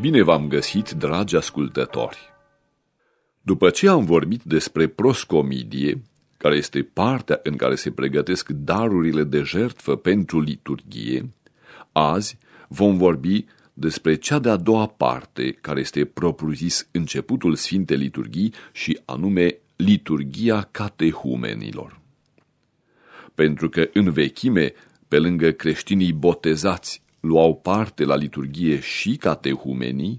Bine v-am găsit, dragi ascultători! După ce am vorbit despre proscomidie, care este partea în care se pregătesc darurile de jertfă pentru liturghie, azi vom vorbi despre cea de-a doua parte, care este propriu-zis începutul Sfintei Liturghii și anume liturgia catehumenilor. Pentru că în vechime, pe lângă creștinii botezați, luau parte la liturghie și catehumenii,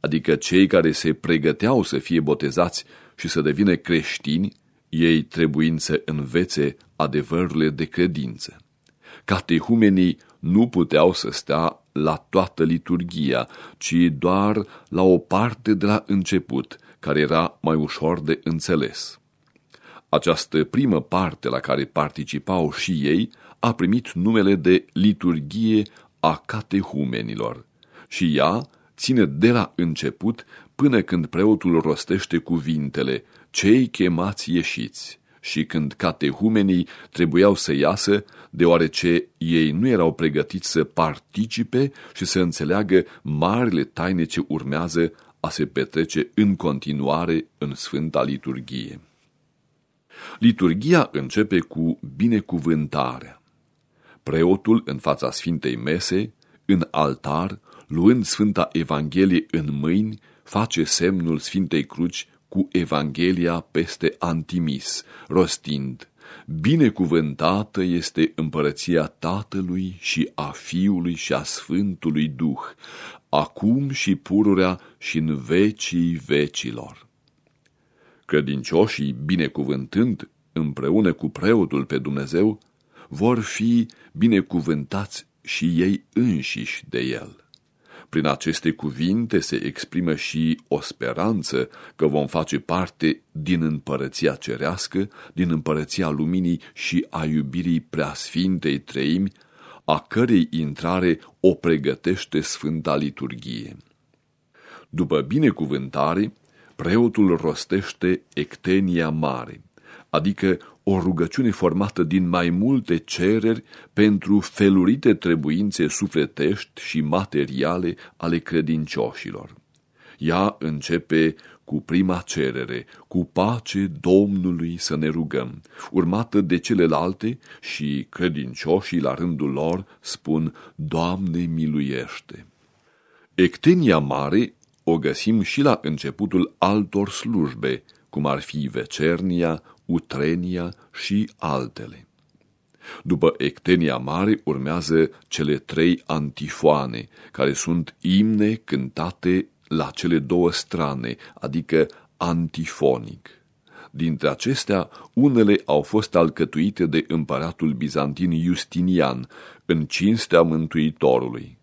adică cei care se pregăteau să fie botezați și să devină creștini, ei trebuind să învețe adevărurile de credință. Catehumenii nu puteau să stea la toată liturgia, ci doar la o parte de la început, care era mai ușor de înțeles. Această primă parte la care participau și ei a primit numele de liturgie a catehumenilor și ea ține de la început până când preotul rostește cuvintele, cei chemați ieșiți, și când catehumenii trebuiau să iasă, deoarece ei nu erau pregătiți să participe și să înțeleagă marile taine ce urmează a se petrece în continuare în Sfânta Liturghie. Liturgia începe cu binecuvântarea. Preotul în fața Sfintei Mese, în altar, luând Sfânta Evanghelie în mâini, face semnul Sfintei Cruci cu Evanghelia peste Antimis, rostind, Binecuvântată este împărăția Tatălui și a Fiului și a Sfântului Duh, acum și pururea și în vecii vecilor. Credincioșii, binecuvântând împreună cu preotul pe Dumnezeu, vor fi binecuvântați și ei înșiși de el. Prin aceste cuvinte se exprimă și o speranță că vom face parte din împărăția cerească, din împărăția luminii și a iubirii preasfintei treimi, a cărei intrare o pregătește Sfânta Liturghie. După binecuvântare, preotul rostește ectenia mare, adică o rugăciune formată din mai multe cereri pentru felurite trebuințe sufletești și materiale ale credincioșilor. Ea începe cu prima cerere, cu pace Domnului să ne rugăm, urmată de celelalte și credincioșii la rândul lor spun, Doamne miluiește! Ectenia mare o găsim și la începutul altor slujbe, cum ar fi vecernia, utrenia și altele. După Ectenia Mare urmează cele trei antifoane, care sunt imne cântate la cele două strane, adică antifonic. Dintre acestea, unele au fost alcătuite de împăratul bizantin Justinian, în cinstea Mântuitorului.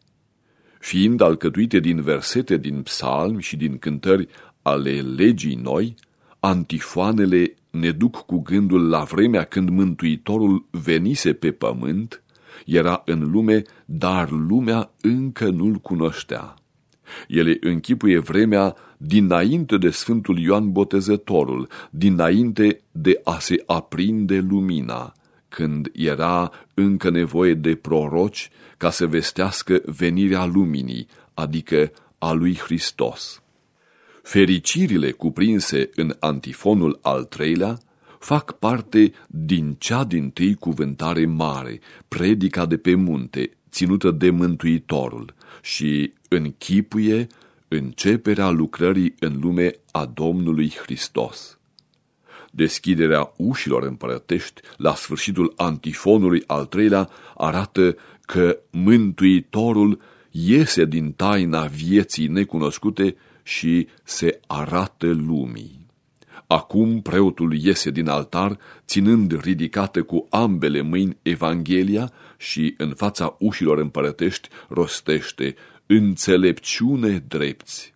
Fiind alcătuite din versete din psalmi și din cântări ale legii noi, antifoanele ne duc cu gândul la vremea când Mântuitorul venise pe pământ, era în lume, dar lumea încă nu-l cunoștea. Ele închipuie vremea dinainte de Sfântul Ioan Botezătorul, dinainte de a se aprinde lumina, când era încă nevoie de proroci ca să vestească venirea luminii, adică a lui Hristos. Fericirile cuprinse în antifonul al treilea fac parte din cea din tâi cuvântare mare, predica de pe munte, ținută de Mântuitorul și închipuie începerea lucrării în lume a Domnului Hristos. Deschiderea ușilor împărătești la sfârșitul antifonului al treilea arată că Mântuitorul iese din taina vieții necunoscute și se arată lumii. Acum preotul iese din altar, ținând ridicată cu ambele mâini Evanghelia și în fața ușilor împărătești rostește înțelepciune drepți.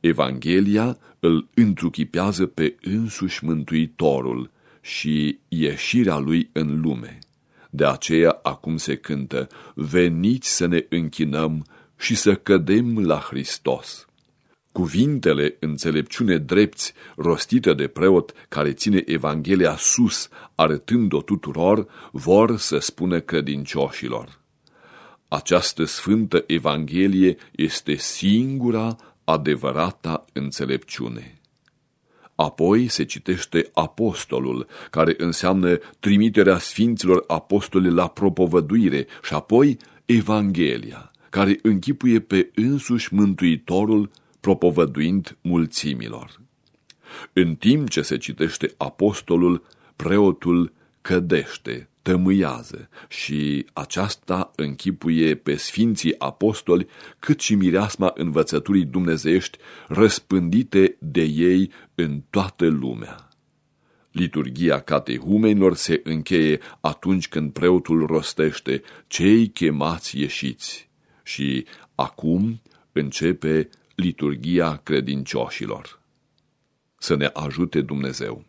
Evanghelia îl întruchipează pe însuși Mântuitorul și ieșirea lui în lume. De aceea acum se cântă, veniți să ne închinăm și să cădem la Hristos. Cuvintele înțelepciune drepți rostite de preot care ține Evanghelia sus, arătând-o tuturor, vor să spună credincioșilor. Această sfântă Evanghelie este singura adevărata înțelepciune. Apoi se citește apostolul, care înseamnă trimiterea sfinților apostoli la propovăduire și apoi Evanghelia, care închipuie pe însuși Mântuitorul propovăduind mulțimilor. În timp ce se citește apostolul, preotul cădește, tămâiază și aceasta închipuie pe sfinții apostoli cât și mireasma învățăturii dumnezeiești răspândite de ei în toată lumea. Liturgia catehumenilor se încheie atunci când preotul rostește cei chemați ieșiți și acum începe liturgia credincioșilor. Să ne ajute Dumnezeu!